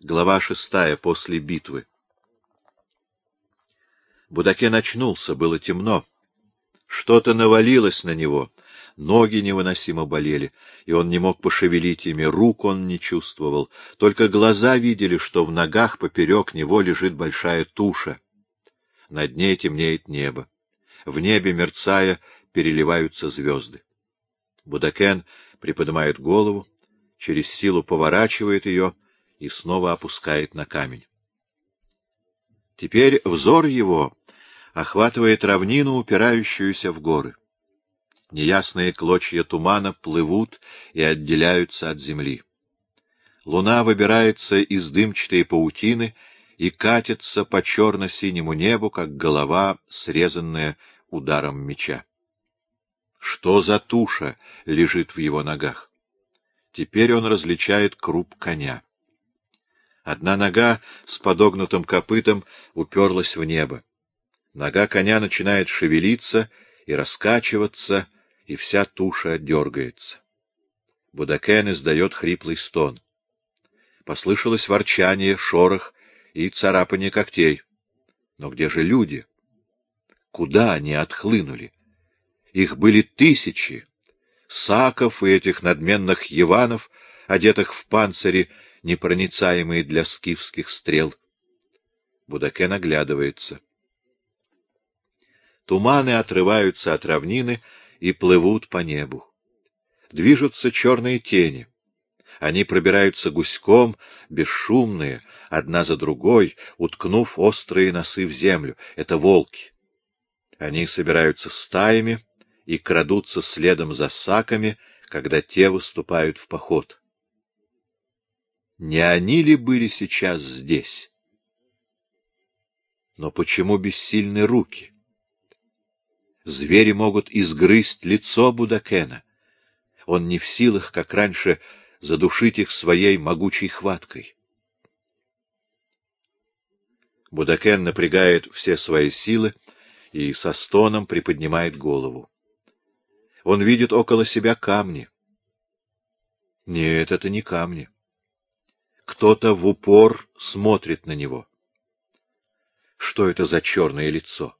Глава шестая. После битвы. Будакен очнулся, было темно. Что-то навалилось на него, ноги невыносимо болели, и он не мог пошевелить ими, рук он не чувствовал, только глаза видели, что в ногах поперек него лежит большая туша. Над ней темнеет небо. В небе, мерцая, переливаются звезды. Будакен приподнимает голову, через силу поворачивает ее и снова опускает на камень. Теперь взор его охватывает равнину, упирающуюся в горы. Неясные клочья тумана плывут и отделяются от земли. Луна выбирается из дымчатой паутины и катится по черно-синему небу, как голова, срезанная ударом меча. Что за туша лежит в его ногах? Теперь он различает круп коня. Одна нога с подогнутым копытом уперлась в небо. Нога коня начинает шевелиться и раскачиваться, и вся туша дергается. Будакен издает хриплый стон. Послышалось ворчание, шорох и царапание когтей. Но где же люди? Куда они отхлынули? Их были тысячи саков и этих надменных яванов, одетых в панцири, непроницаемые для скифских стрел. Будакен оглядывается. Туманы отрываются от равнины и плывут по небу. Движутся черные тени. Они пробираются гуськом, бесшумные, одна за другой, уткнув острые носы в землю. Это волки. Они собираются стаями, и крадутся следом за саками, когда те выступают в поход. Не они ли были сейчас здесь? Но почему бессильны руки? Звери могут изгрызть лицо Будакена. Он не в силах, как раньше, задушить их своей могучей хваткой. Будакен напрягает все свои силы и со стоном приподнимает голову. Он видит около себя камни. Нет, это не камни. Кто-то в упор смотрит на него. Что это за черное лицо?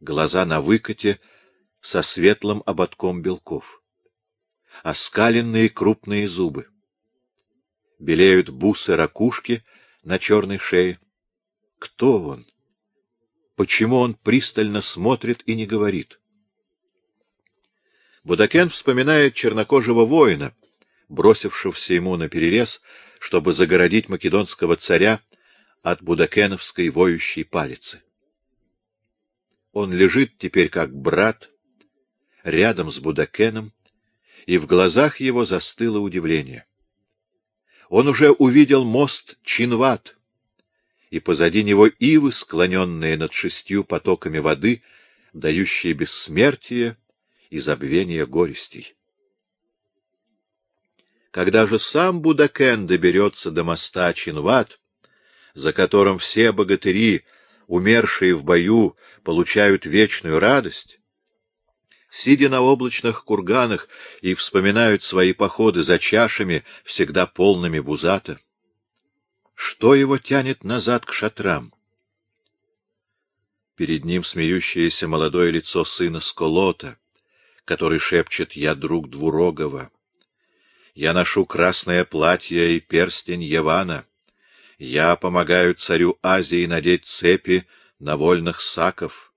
Глаза на выкате со светлым ободком белков. Оскаленные крупные зубы. Белеют бусы ракушки на черной шее. Кто он? Почему он пристально смотрит и не говорит? Будакен вспоминает чернокожего воина, бросившегося ему на перерез, чтобы загородить македонского царя от будакеновской воющей палицы. Он лежит теперь как брат, рядом с Будакеном, и в глазах его застыло удивление. Он уже увидел мост Чинват, и позади него ивы, склоненные над шестью потоками воды, дающие бессмертие и забвение горестей. Когда же сам Будакен доберется до моста Чинват, за которым все богатыри, умершие в бою, получают вечную радость, сидя на облачных курганах и вспоминают свои походы за чашами, всегда полными бузата, что его тянет назад к шатрам? Перед ним смеющееся молодое лицо сына Сколота — который шепчет «Я друг Двурогова». Я ношу красное платье и перстень Явана. Я помогаю царю Азии надеть цепи на вольных саков.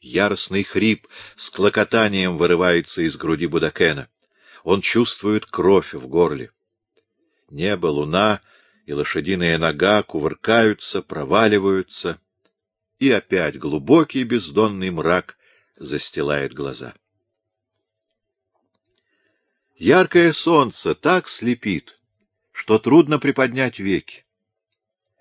Яростный хрип с клокотанием вырывается из груди Будакена. Он чувствует кровь в горле. Небо, луна и лошадиная нога кувыркаются, проваливаются, и опять глубокий бездонный мрак застилает глаза. Яркое солнце так слепит, что трудно приподнять веки.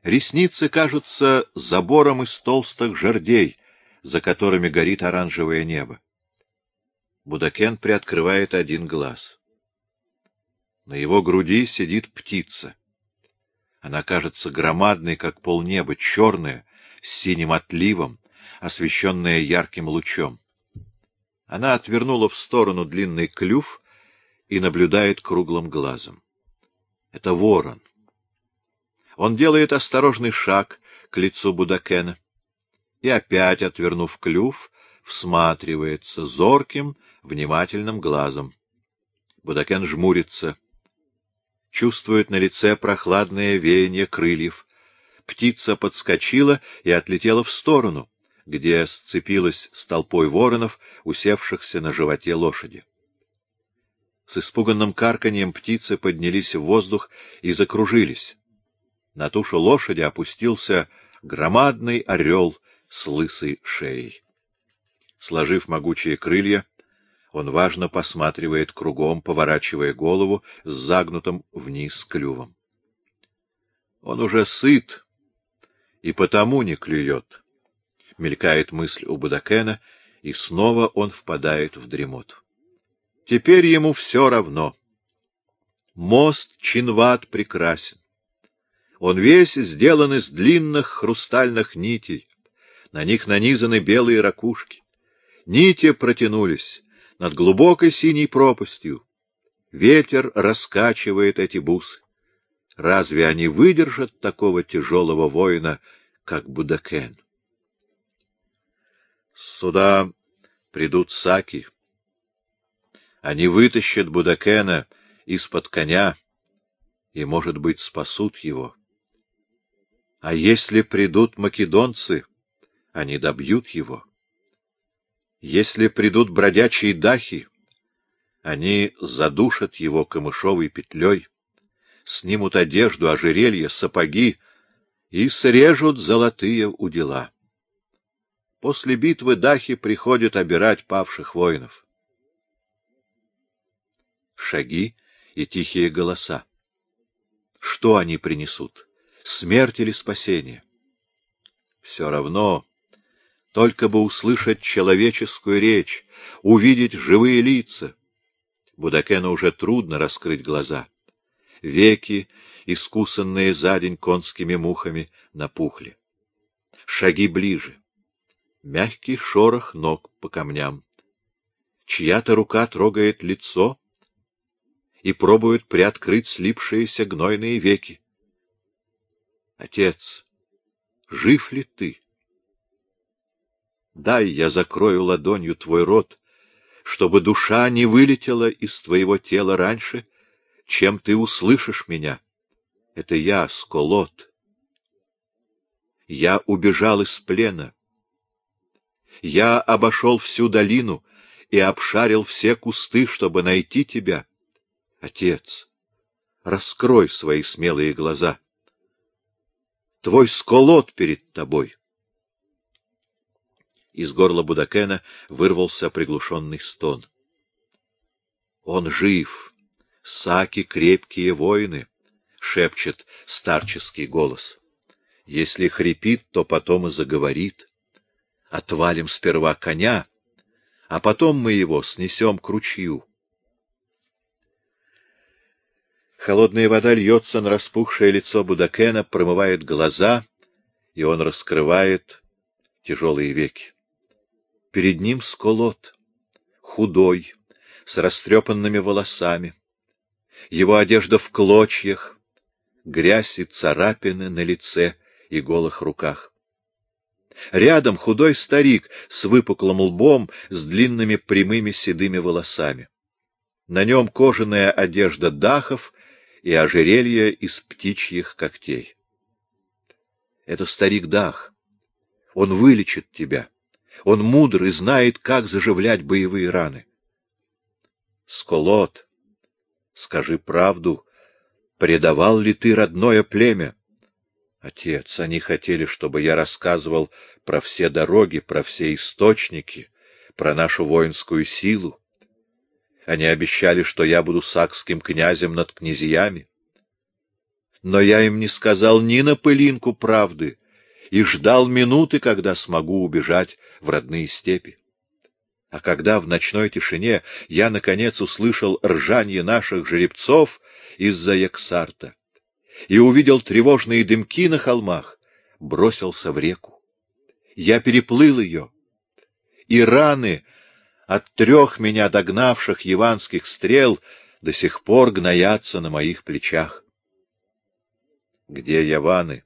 Ресницы кажутся забором из толстых жердей, за которыми горит оранжевое небо. Будакен приоткрывает один глаз. На его груди сидит птица. Она кажется громадной, как полнеба, черная, с синим отливом, освещенная ярким лучом. Она отвернула в сторону длинный клюв и наблюдает круглым глазом. Это ворон. Он делает осторожный шаг к лицу Будакена и опять, отвернув клюв, всматривается зорким, внимательным глазом. Будакен жмурится, чувствует на лице прохладное веяние крыльев. Птица подскочила и отлетела в сторону, где сцепилась с толпой воронов, усевшихся на животе лошади. С испуганным карканьем птицы поднялись в воздух и закружились. На тушу лошади опустился громадный орел с лысой шеей. Сложив могучие крылья, он важно посматривает кругом, поворачивая голову с загнутым вниз клювом. Он уже сыт и потому не клюет. Мелькает мысль у Будакена, и снова он впадает в дремоту. Теперь ему все равно. Мост Чинват прекрасен. Он весь сделан из длинных хрустальных нитей. На них нанизаны белые ракушки. Нити протянулись над глубокой синей пропастью. Ветер раскачивает эти бусы. Разве они выдержат такого тяжелого воина, как Будакен? Сюда придут саки. Они вытащат Будакена из-под коня и, может быть, спасут его. А если придут македонцы, они добьют его. Если придут бродячие дахи, они задушат его камышовой петлей, снимут одежду, ожерелье, сапоги и срежут золотые удила. После битвы дахи приходят обирать павших воинов. Шаги и тихие голоса. Что они принесут? смерть или спасение. Все равно, только бы услышать человеческую речь, увидеть живые лица. Будакену уже трудно раскрыть глаза. Веки, искусанные за день конскими мухами, напухли. Шаги ближе. Мягкий шорох ног по камням. Чья-то рука трогает лицо и пробует приоткрыть слипшиеся гнойные веки. Отец, жив ли ты? Дай я закрою ладонью твой рот, чтобы душа не вылетела из твоего тела раньше, чем ты услышишь меня. Это я, Сколот. Я убежал из плена. Я обошел всю долину и обшарил все кусты, чтобы найти тебя. Отец, раскрой свои смелые глаза твой сколот перед тобой. Из горла Будакена вырвался приглушенный стон. Он жив. Саки — крепкие воины, — шепчет старческий голос. Если хрипит, то потом и заговорит. Отвалим сперва коня, а потом мы его снесем к ручью. Холодная вода льется на распухшее лицо Будакена, промывает глаза, и он раскрывает тяжелые веки. Перед ним сколот, худой, с растрепанными волосами. Его одежда в клочьях, грязь и царапины на лице и голых руках. Рядом худой старик с выпуклым лбом, с длинными прямыми седыми волосами. На нем кожаная одежда дахов и ожерелье из птичьих когтей. Это старик Дах. Он вылечит тебя. Он мудр и знает, как заживлять боевые раны. Сколот, скажи правду, предавал ли ты родное племя? Отец, они хотели, чтобы я рассказывал про все дороги, про все источники, про нашу воинскую силу. Они обещали, что я буду сакским князем над князьями. Но я им не сказал ни на пылинку правды и ждал минуты, когда смогу убежать в родные степи. А когда в ночной тишине я, наконец, услышал ржанье наших жеребцов из-за Яксарта и увидел тревожные дымки на холмах, бросился в реку. Я переплыл ее, и раны от трех меня догнавших яванских стрел до сих пор гноятся на моих плечах. Где Яваны?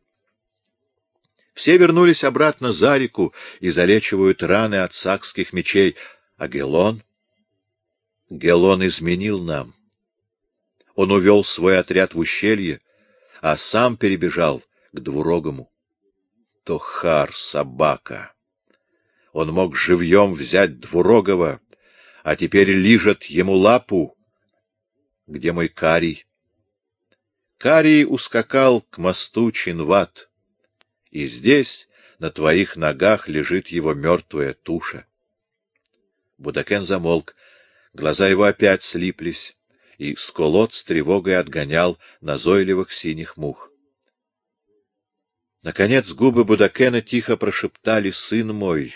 Все вернулись обратно за реку и залечивают раны от сакских мечей. А Гелон? Гелон изменил нам. Он увел свой отряд в ущелье, а сам перебежал к двурогому. Тохар, собака! Он мог живьем взять двурогого, а теперь лижет ему лапу. Где мой Карий? Карий ускакал к мосту Чинват, и здесь на твоих ногах лежит его мертвая туша. Будакен замолк, глаза его опять слиплись, и сколот с тревогой отгонял назойливых синих мух. Наконец губы Будакена тихо прошептали «Сын мой,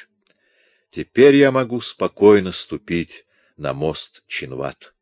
теперь я могу спокойно ступить на мост Чинват».